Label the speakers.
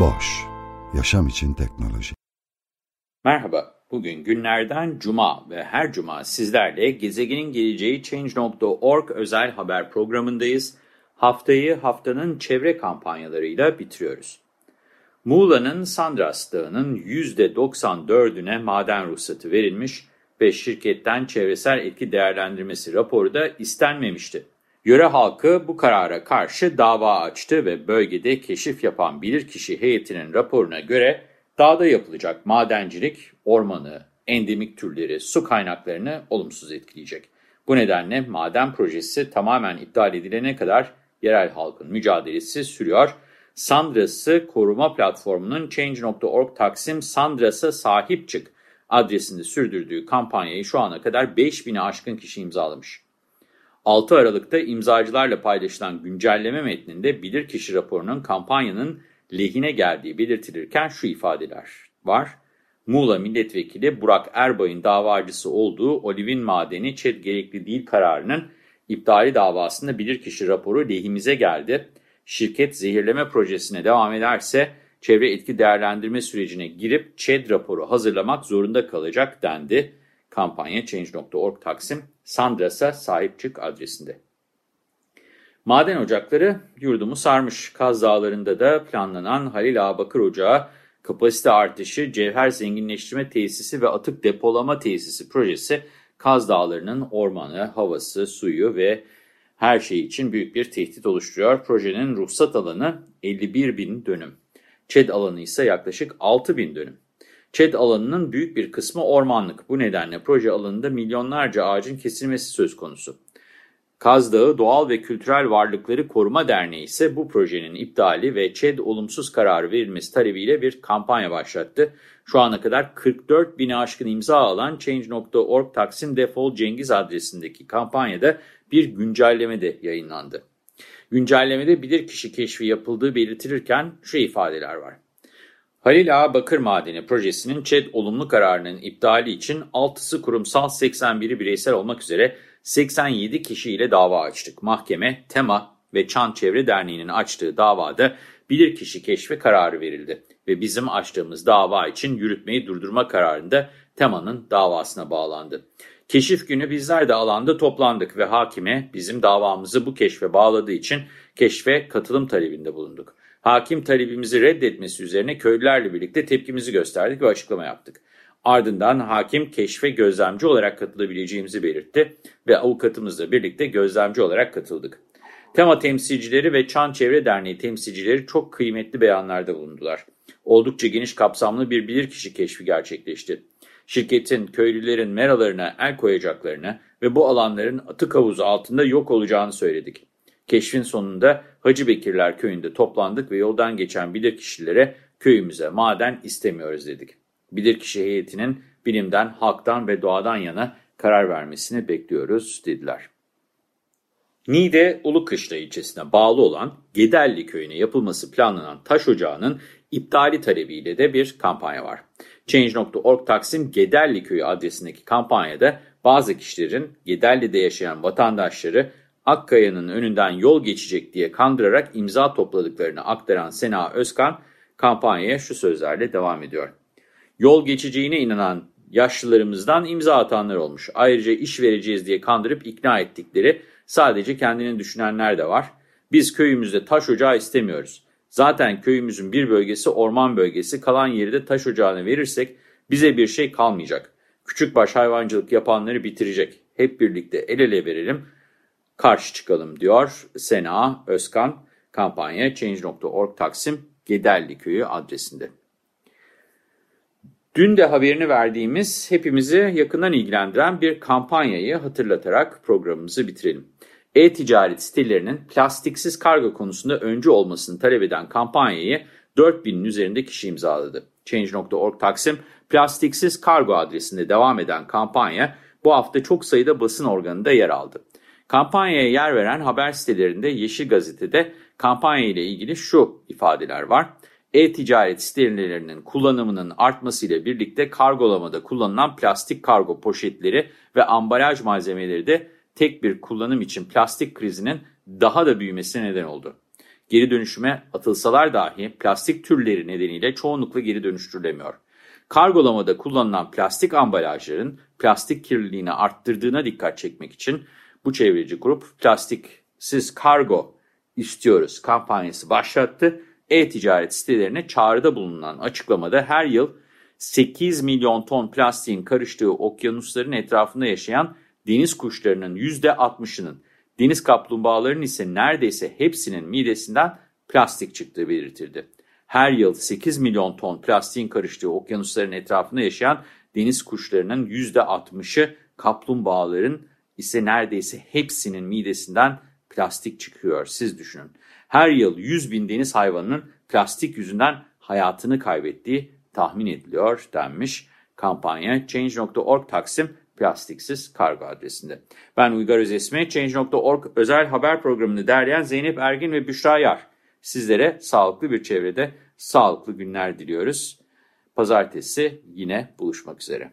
Speaker 1: Boş, yaşam için teknoloji.
Speaker 2: Merhaba, bugün günlerden cuma ve her cuma sizlerle Gezegenin Geleceği Change.org özel haber programındayız. Haftayı haftanın çevre kampanyalarıyla bitiriyoruz. Muğla'nın Sandras Dağı'nın %94'üne maden ruhsatı verilmiş ve şirketten çevresel etki değerlendirmesi raporu da istenmemişti. Yöre halkı bu karara karşı dava açtı ve bölgede keşif yapan bilirkişi heyetinin raporuna göre dağda yapılacak madencilik ormanı, endemik türleri, su kaynaklarını olumsuz etkileyecek. Bu nedenle maden projesi tamamen iptal edilene kadar yerel halkın mücadelesi sürüyor. Sandras'ı koruma platformunun Change.org Taksim Sandras'a sahip çık adresinde sürdürdüğü kampanyayı şu ana kadar 5000'e aşkın kişi imzalamış. 6 Aralık'ta imzacılarla paylaşılan güncelleme metninde bilirkişi raporunun kampanyanın lehine geldiği belirtilirken şu ifadeler var. Muğla Milletvekili Burak Erbay'ın davacısı olduğu Olivin Madeni ÇED gerekli değil kararının iptali davasında bilirkişi raporu lehimize geldi. Şirket zehirleme projesine devam ederse çevre etki değerlendirme sürecine girip ÇED raporu hazırlamak zorunda kalacak dendi. Kampanya Change.org Taksim Sandras'a sahip çık adresinde. Maden ocakları yurdumu sarmış. Kaz Dağları'nda da planlanan Halil Ağa Bakır Ocağı kapasite artışı, cevher zenginleştirme tesisi ve atık depolama tesisi projesi Kaz Dağları'nın ormanı, havası, suyu ve her şey için büyük bir tehdit oluşturuyor. Projenin ruhsat alanı 51 bin dönüm. ÇED alanı ise yaklaşık 6 bin dönüm. ÇED alanının büyük bir kısmı ormanlık. Bu nedenle proje alanında milyonlarca ağacın kesilmesi söz konusu. Kaz Dağı Doğal ve Kültürel Varlıkları Koruma Derneği ise bu projenin iptali ve ÇED olumsuz kararı verilmesi talebiyle bir kampanya başlattı. Şu ana kadar 44 bini aşkın imza alan Change.org Taksim Defol Cengiz adresindeki kampanyada bir güncelleme de yayınlandı. Güncellemede bilirkişi keşfi yapıldığı belirtilirken şu ifadeler var. Halil Ağa Bakır Madeni projesinin ÇED olumlu kararının iptali için 6'sı kurumsal 81'i bireysel olmak üzere 87 kişiyle dava açtık. Mahkeme, TEMA ve Çan Çevre Derneği'nin açtığı davada bilirkişi keşfi kararı verildi. Ve bizim açtığımız dava için yürütmeyi durdurma kararında TEMA'nın davasına bağlandı. Keşif günü bizler de alanda toplandık ve hakime bizim davamızı bu keşfe bağladığı için keşfe katılım talebinde bulunduk. Hakim talebimizi reddetmesi üzerine köylülerle birlikte tepkimizi gösterdik ve açıklama yaptık. Ardından hakim keşfe gözlemci olarak katılabileceğimizi belirtti ve avukatımızla birlikte gözlemci olarak katıldık. Tema temsilcileri ve Çan Çevre Derneği temsilcileri çok kıymetli beyanlarda bulundular. Oldukça geniş kapsamlı bir bilirkişi keşfi gerçekleşti. Şirketin köylülerin meralarına el koyacaklarını ve bu alanların atık havuzu altında yok olacağını söyledik. Keşfin sonunda Hacı Bekirler köyünde toplandık ve yoldan geçen bilirkişilere köyümüze maden istemiyoruz dedik. Bilirkişi heyetinin bilimden, halktan ve doğadan yana karar vermesini bekliyoruz dediler. Niğde Ulukışla ilçesine bağlı olan Gederli köyüne yapılması planlanan taş ocağının iptali talebiyle de bir kampanya var. Change.org Taksim Gederli Köyü adresindeki kampanyada bazı kişilerin Gederli'de yaşayan vatandaşları Akkaya'nın önünden yol geçecek diye kandırarak imza topladıklarını aktaran Sena Özkan kampanyaya şu sözlerle devam ediyor. Yol geçeceğine inanan yaşlılarımızdan imza atanlar olmuş. Ayrıca iş vereceğiz diye kandırıp ikna ettikleri sadece kendini düşünenler de var. Biz köyümüzde taş ocağı istemiyoruz. Zaten köyümüzün bir bölgesi orman bölgesi, kalan yeri de taş ocağına verirsek bize bir şey kalmayacak. Küçükbaş hayvancılık yapanları bitirecek. Hep birlikte el ele verelim, karşı çıkalım diyor Sena Özkan. Kampanya Change.org Taksim Gederli Köyü adresinde. Dün de haberini verdiğimiz hepimizi yakından ilgilendiren bir kampanyayı hatırlatarak programımızı bitirelim. E-ticaret sitelerinin plastiksiz kargo konusunda öncü olmasını talep eden kampanyayı 4000'in üzerinde kişi imzaladı. Change.org Taksim plastiksiz kargo adresinde devam eden kampanya bu hafta çok sayıda basın organında yer aldı. Kampanyaya yer veren haber sitelerinde Yeşil Gazete'de kampanya ile ilgili şu ifadeler var. E-ticaret sitelerinin kullanımının artmasıyla birlikte kargolamada kullanılan plastik kargo poşetleri ve ambalaj malzemeleri de tek bir kullanım için plastik krizinin daha da büyümesine neden oldu. Geri dönüşüme atılsalar dahi plastik türleri nedeniyle çoğunlukla geri dönüştürülemiyor. Kargolamada kullanılan plastik ambalajların plastik kirliliğini arttırdığına dikkat çekmek için bu çevreci grup plastiksiz kargo istiyoruz kampanyası başlattı. E-ticaret sitelerine çağrıda bulunan açıklamada her yıl 8 milyon ton plastiğin karıştığı okyanusların etrafında yaşayan deniz kuşlarının %60'ının, deniz kaplumbağalarının ise neredeyse hepsinin midesinden plastik çıktığı belirtildi. Her yıl 8 milyon ton plastiğin karıştığı okyanusların etrafında yaşayan deniz kuşlarının %60'ı kaplumbağaların ise neredeyse hepsinin midesinden plastik çıkıyor. Siz düşünün. Her yıl 100 bin deniz hayvanının plastik yüzünden hayatını kaybettiği tahmin ediliyor denmiş. Kampanya Change.org Taksim plastiksiz kargo adresinde. Ben Uygar Özesmi, Change.org özel haber programını derleyen Zeynep Ergin ve Büşra Yar. Sizlere sağlıklı bir çevrede sağlıklı günler diliyoruz. Pazartesi yine buluşmak üzere.